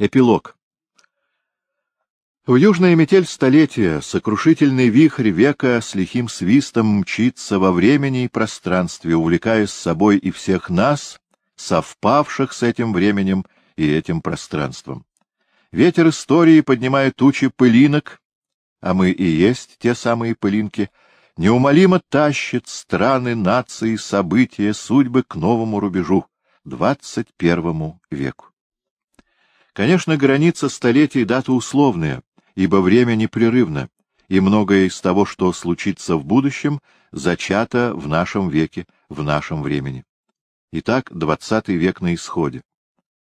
Эпилог. В южная метель столетия сокрушительный вихрь века с лихим свистом мчится во времени и пространстве, увлекая с собой и всех нас, совпавших с этим временем и этим пространством. Ветер истории поднимает тучи пылинок, а мы и есть те самые пылинки, неумолимо тащит страны, нации, события, судьбы к новому рубежу, двадцать первому веку. Конечно, граница столетий — дата условная, ибо время непрерывно, и многое из того, что случится в будущем, зачато в нашем веке, в нашем времени. Итак, двадцатый век на исходе.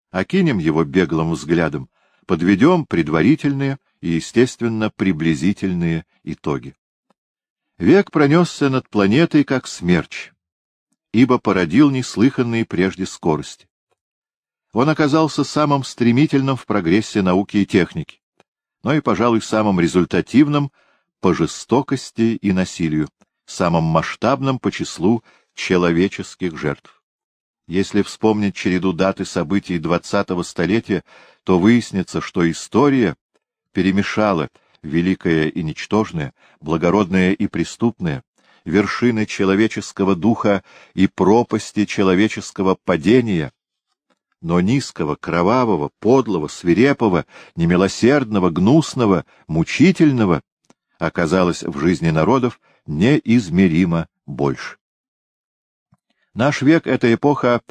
Окинем его беглым взглядом, подведем предварительные и, естественно, приблизительные итоги. Век пронесся над планетой, как смерч, ибо породил неслыханные прежде скорости. Он оказался самым стремительным в прогрессе науки и техники, но и, пожалуй, самым результативным по жестокости и насилию, самым масштабным по числу человеческих жертв. Если вспомнить череду дат и событий двадцатого столетия, то выяснится, что история перемешала великое и ничтожное, благородное и преступное, вершины человеческого духа и пропасти человеческого падения, но низкого, кровавого, подлого, свирепого, немилосердного, гнусного, мучительного оказалось в жизни народов неизмеримо больше. Наш век — это эпоха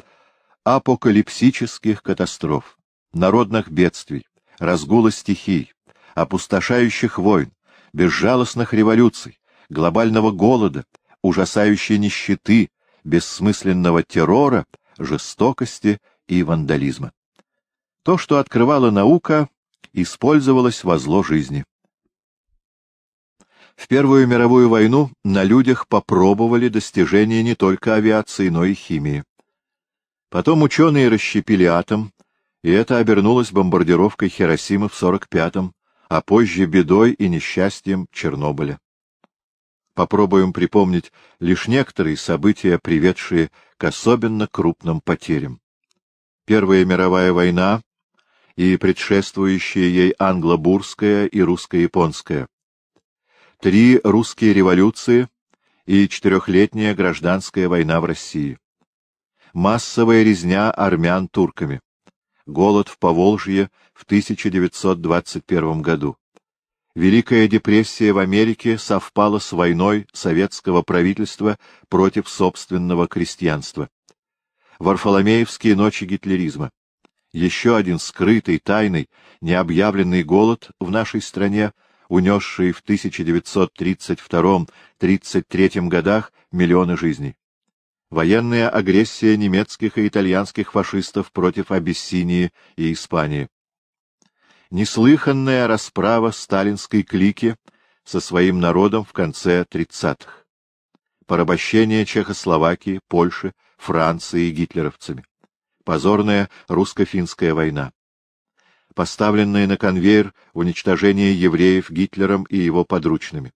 апокалипсических катастроф, народных бедствий, разгула стихий, опустошающих войн, безжалостных революций, глобального голода, ужасающей нищеты, бессмысленного террора, жестокости и вандализма. То, что открывала наука, использовалось во зло жизни. В Первую мировую войну на людях попробовали достижения не только авиации, но и химии. Потом ученые расщепили атом, и это обернулось бомбардировкой Хиросимы в 45-м, а позже бедой и несчастьем Чернобыля. Попробуем припомнить лишь некоторые события, приведшие к особенно крупным потерям. Первая мировая война и предшествующая ей англо-бурская и русско-японская. Три русские революции и четырехлетняя гражданская война в России. Массовая резня армян турками. Голод в Поволжье в 1921 году. Великая депрессия в Америке совпала с войной советского правительства против собственного крестьянства. Варфоломеевские ночи гитлеризма. Еще один скрытый, тайный, необъявленный голод в нашей стране, унесший в 1932-33 годах миллионы жизней. Военная агрессия немецких и итальянских фашистов против Абиссинии и Испании. Неслыханная расправа сталинской клики со своим народом в конце 30-х. Порабощение Чехословакии, Польши, Францией гитлеровцами. Позорная русско-финская война. Поставленное на конвейер уничтожение евреев Гитлером и его подручными.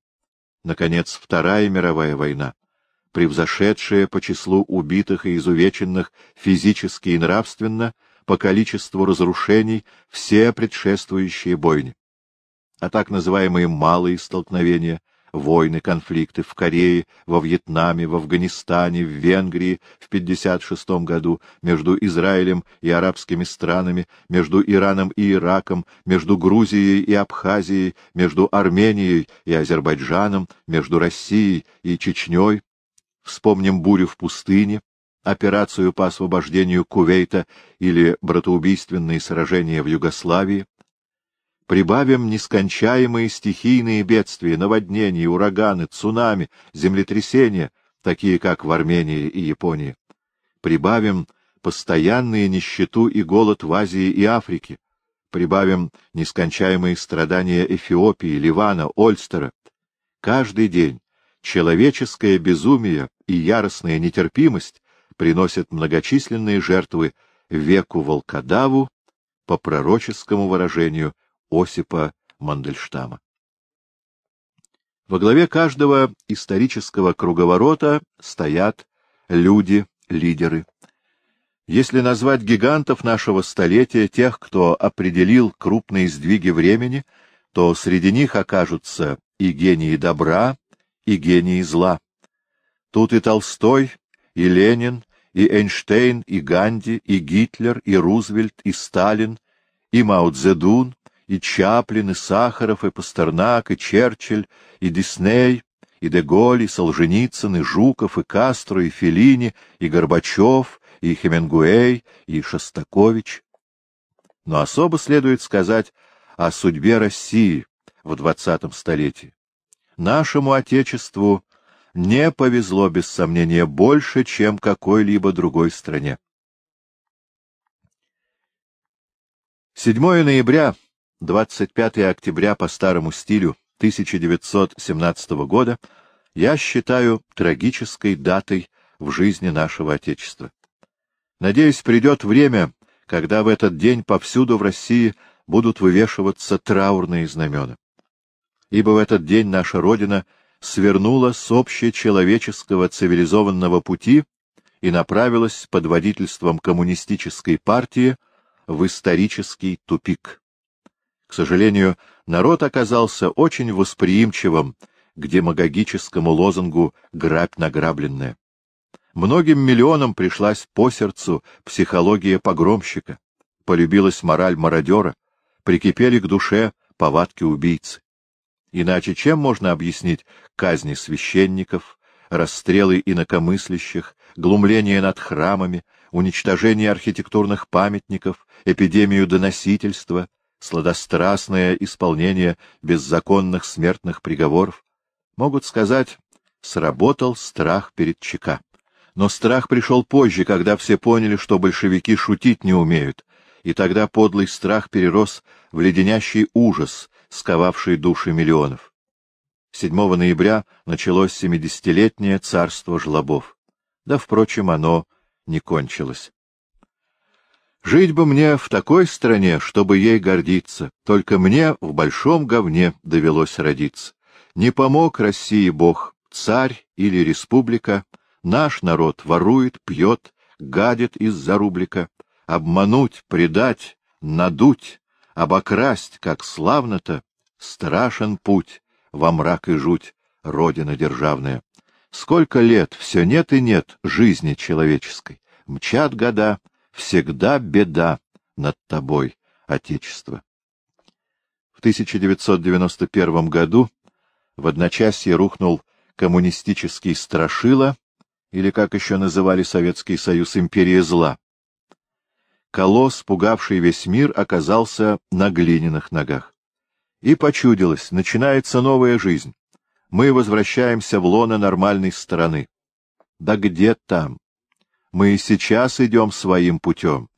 Наконец, Вторая мировая война, превзошедшая по числу убитых и изувеченных физически и нравственно, по количеству разрушений все предшествующие бойни. А так называемые малые столкновения, войны, конфликты в Корее, во Вьетнаме, в Афганистане, в Венгрии в 1956 году, между Израилем и арабскими странами, между Ираном и Ираком, между Грузией и Абхазией, между Арменией и Азербайджаном, между Россией и Чечней. Вспомним бурю в пустыне, операцию по освобождению Кувейта или братоубийственные сражения в Югославии, прибавим нескончаемые стихийные бедствия, наводнения, ураганы, цунами, землетрясения, такие как в Армении и Японии. Прибавим постоянные нищету и голод в Азии и Африке. Прибавим нескончаемые страдания Эфиопии, Ливана, Ольстера. Каждый день человеческое безумие и яростная нетерпимость приносят многочисленные жертвы веку волкодаву, по пророческому выражению Осипа Мандельштама. Во главе каждого исторического круговорота стоят люди, лидеры. Если назвать гигантов нашего столетия, тех, кто определил крупные сдвиги времени, то среди них окажутся и гении добра, и гении зла. Тут и Толстой, и Ленин, и Эйнштейн, и Ганди, и Гитлер, и Рузвельт, и Сталин, и Мао Цзэдун, и Чаплин, и Сахаров, и Пастернак, и Черчилль, и Дисней, и Деголь, и Солженицын, и Жуков, и Кастро, и Феллини, и Горбачев, и Хемингуэй, и Шостакович. Но особо следует сказать о судьбе России в двадцатом столетии. Нашему Отечеству не повезло, без сомнения, больше, чем какой-либо другой стране. 7 ноября, 25 октября по старому стилю 1917 года я считаю трагической датой в жизни нашего Отечества. Надеюсь, придет время, когда в этот день повсюду в России будут вывешиваться траурные знамена. Ибо в этот день наша Родина — свернула с общечеловеческого цивилизованного пути и направилась под водительством коммунистической партии в исторический тупик. К сожалению, народ оказался очень восприимчивым к демагогическому лозунгу «грабь награбленное». Многим миллионам пришлась по сердцу психология погромщика, полюбилась мораль мародера, прикипели к душе повадки убийцы. Иначе чем можно объяснить казни священников, расстрелы инакомыслящих, глумление над храмами, уничтожение архитектурных памятников, эпидемию доносительства, сладострастное исполнение беззаконных смертных приговоров? Могут сказать, сработал страх перед ЧК. Но страх пришел позже, когда все поняли, что большевики шутить не умеют, и тогда подлый страх перерос в леденящий ужас, сковавший души миллионов. 7 ноября началось семидесятилетнее царство жлобов. Да, впрочем, оно не кончилось. Жить бы мне в такой стране, чтобы ей гордиться, только мне в большом говне довелось родиться. Не помог России Бог, царь или республика, наш народ ворует, пьет, гадит из-за рублика, обмануть, предать, надуть, обокрасть, как славно-то, страшен путь, во мрак и жуть, родина державная. Сколько лет, все нет и нет жизни человеческой. Мчат года, всегда беда над тобой, Отечество. В 1991 году в одночасье рухнул коммунистический страшила, или, как еще называли Советский Союз, империя зла, колосс, пугавший весь мир, оказался на глиняных ногах. И почудилось, начинается новая жизнь. Мы возвращаемся в лоно нормальной стороны. Да где там? Мы и сейчас идем своим путем.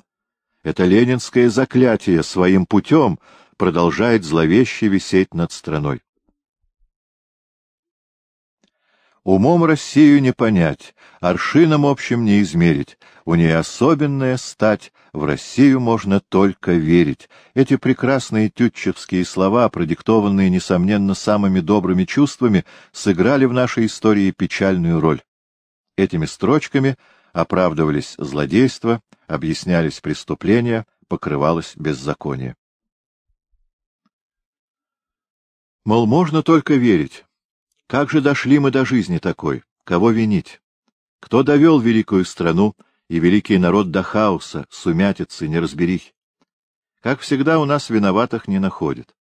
Это ленинское заклятие своим путем продолжает зловеще висеть над страной. Умом Россию не понять, аршином общим не измерить, у ней особенная стать, в Россию можно только верить. Эти прекрасные тютчевские слова, продиктованные, несомненно, самыми добрыми чувствами, сыграли в нашей истории печальную роль. Этими строчками оправдывались злодейства, объяснялись преступления, покрывалось беззаконие. Мол, можно только верить. Как же дошли мы до жизни такой? Кого винить? Кто довел великую страну и великий народ до хаоса, сумятицы, неразберихи? Как всегда, у нас виноватых не находят.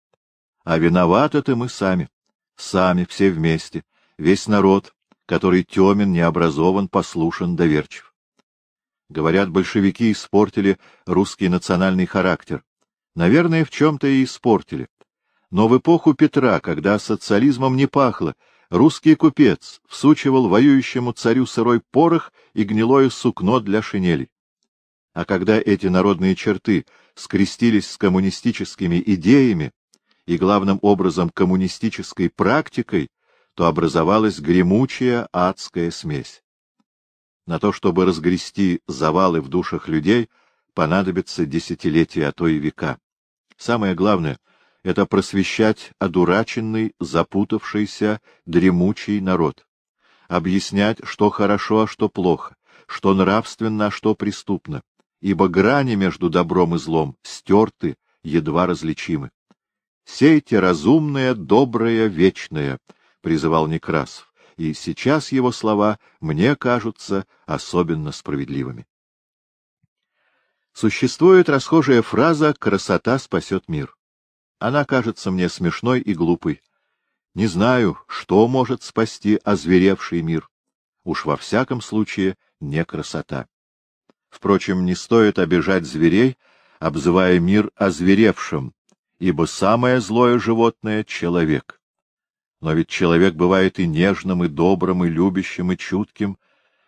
А виноваты-то мы сами. Сами, все вместе. Весь народ, который темен, необразован, послушен, доверчив. Говорят, большевики испортили русский национальный характер. Наверное, в чем-то и испортили. Но в эпоху Петра, когда социализмом не пахло, русский купец всучивал воюющему царю сырой порох и гнилое сукно для шинели. А когда эти народные черты скрестились с коммунистическими идеями и, главным образом, коммунистической практикой, то образовалась гремучая адская смесь. На то, чтобы разгрести завалы в душах людей, понадобится десятилетия, а то и века. Самое главное — это просвещать одураченный, запутавшийся, дремучий народ, объяснять, что хорошо, а что плохо, что нравственно, а что преступно, ибо грани между добром и злом стерты, едва различимы. «Сейте разумное, доброе, вечное», — призывал Некрасов, и сейчас его слова мне кажутся особенно справедливыми. Существует расхожая фраза «красота спасет мир». Она кажется мне смешной и глупой. Не знаю, что может спасти озверевший мир. Уж во всяком случае не красота. Впрочем, не стоит обижать зверей, обзывая мир озверевшим, ибо самое злое животное — человек. Но ведь человек бывает и нежным, и добрым, и любящим, и чутким,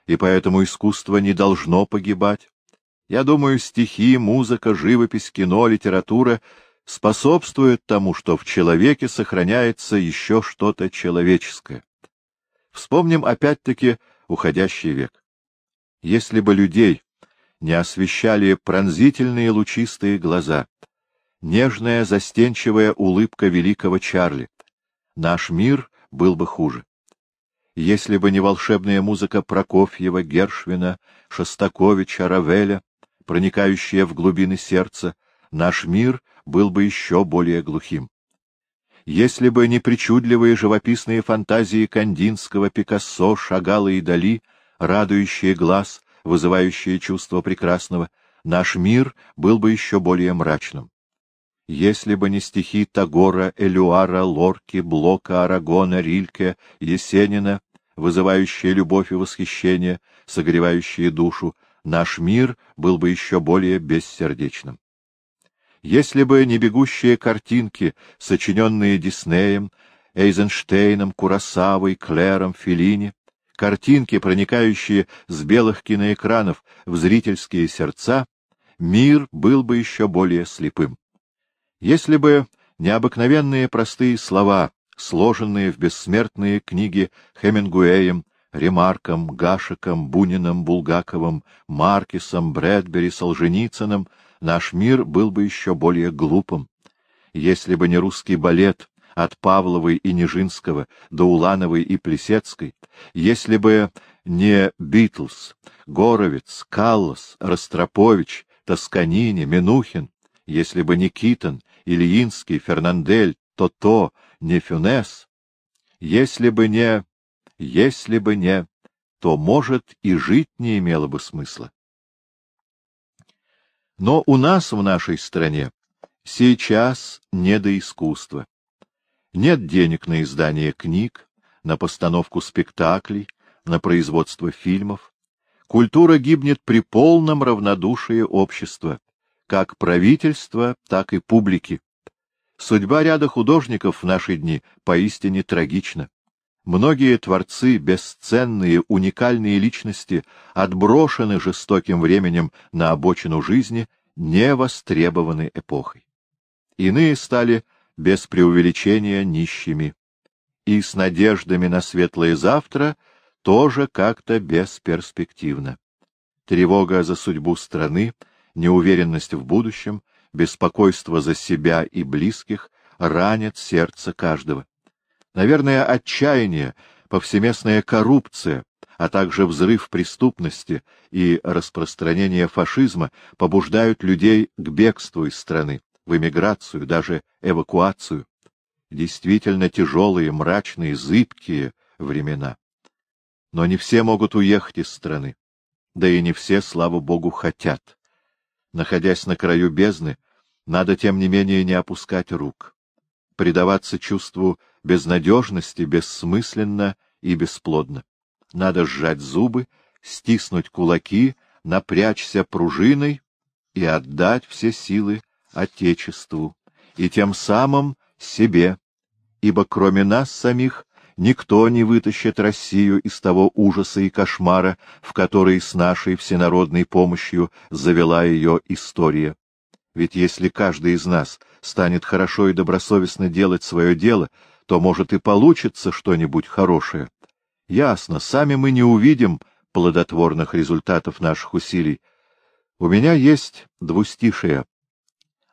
и поэтому искусство не должно погибать. Я думаю, стихи, музыка, живопись, кино, литература способствуют тому, что в человеке сохраняется еще что-то человеческое. Вспомним опять-таки уходящий век. Если бы людей не освещали пронзительные лучистые глаза, нежная застенчивая улыбка великого Чарли. Наш мир был бы хуже. Если бы не волшебная музыка Прокофьева, Гершвина, Шостаковича, Равеля, проникающая в глубины сердца, наш мир был бы еще более глухим. Если бы не причудливые живописные фантазии Кандинского, Пикассо, Шагала и Дали, радующие глаз, вызывающие чувство прекрасного, наш мир был бы еще более мрачным если бы не стихи Тагора, Элюара, Лорки, Блока, Арагона, Рильке, Есенина, вызывающие любовь и восхищение, согревающие душу, наш мир был бы еще более бессердечным. Если бы не бегущие картинки, сочиненные Диснеем, Эйзенштейном, Курасавой, Клером, Феллини, картинки, проникающие с белых киноэкранов в зрительские сердца, мир был бы еще более слепым. Если бы необыкновенные простые слова, сложенные в бессмертные книги Хемингуэем, Ремарком, Гашиком, Буниным, Булгаковым, Маркисом, Брэдбери, Солженицыным, наш мир был бы еще более глупым. Если бы не русский балет от Павловой и Нижинского до Улановой и Плесецкой, если бы не Битлз, Горовец, Каллас, Ростропович, Тосканини, Менухин, если бы не Китон, Ильинский, Фернандель, То-То, не Фюнес, если бы не... если бы не... то, может, и жить не имело бы смысла. Но у нас в нашей стране сейчас не до искусства. Нет денег на издание книг, на постановку спектаклей, на производство фильмов. Культура гибнет при полном равнодушии общества как правительства, так и публики. Судьба ряда художников в наши дни поистине трагична. Многие творцы, бесценные, уникальные личности, отброшены жестоким временем на обочину жизни, не востребованы эпохой. Иные стали без преувеличения нищими. И с надеждами на светлое завтра тоже как-то бесперспективно. Тревога за судьбу страны — неуверенность в будущем, беспокойство за себя и близких ранят сердце каждого. Наверное, отчаяние, повсеместная коррупция, а также взрыв преступности и распространение фашизма побуждают людей к бегству из страны, в эмиграцию, даже эвакуацию. Действительно тяжелые, мрачные, зыбкие времена. Но не все могут уехать из страны. Да и не все, слава богу, хотят находясь на краю бездны, надо, тем не менее, не опускать рук. Предаваться чувству безнадежности бессмысленно и бесплодно. Надо сжать зубы, стиснуть кулаки, напрячься пружиной и отдать все силы Отечеству, и тем самым себе, ибо кроме нас самих никто не вытащит Россию из того ужаса и кошмара, в который с нашей всенародной помощью завела ее история. Ведь если каждый из нас станет хорошо и добросовестно делать свое дело, то, может, и получится что-нибудь хорошее. Ясно, сами мы не увидим плодотворных результатов наших усилий. У меня есть двустишие.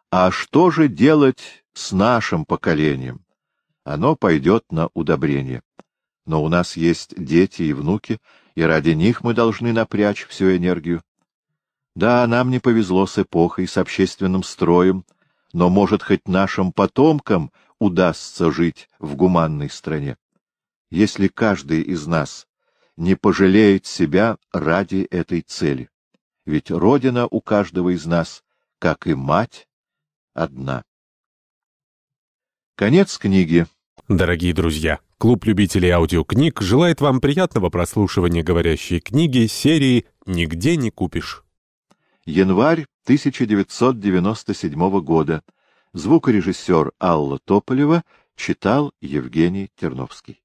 А что же делать с нашим поколением? Оно пойдет на удобрение. Но у нас есть дети и внуки, и ради них мы должны напрячь всю энергию. Да, нам не повезло с эпохой, с общественным строем, но, может, хоть нашим потомкам удастся жить в гуманной стране, если каждый из нас не пожалеет себя ради этой цели. Ведь Родина у каждого из нас, как и мать, одна. Конец книги. Дорогие друзья, клуб любителей аудиокниг желает вам приятного прослушивания говорящей книги серии «Нигде не купишь». Январь 1997 года. Звукорежиссер Алла Тополева читал Евгений Терновский.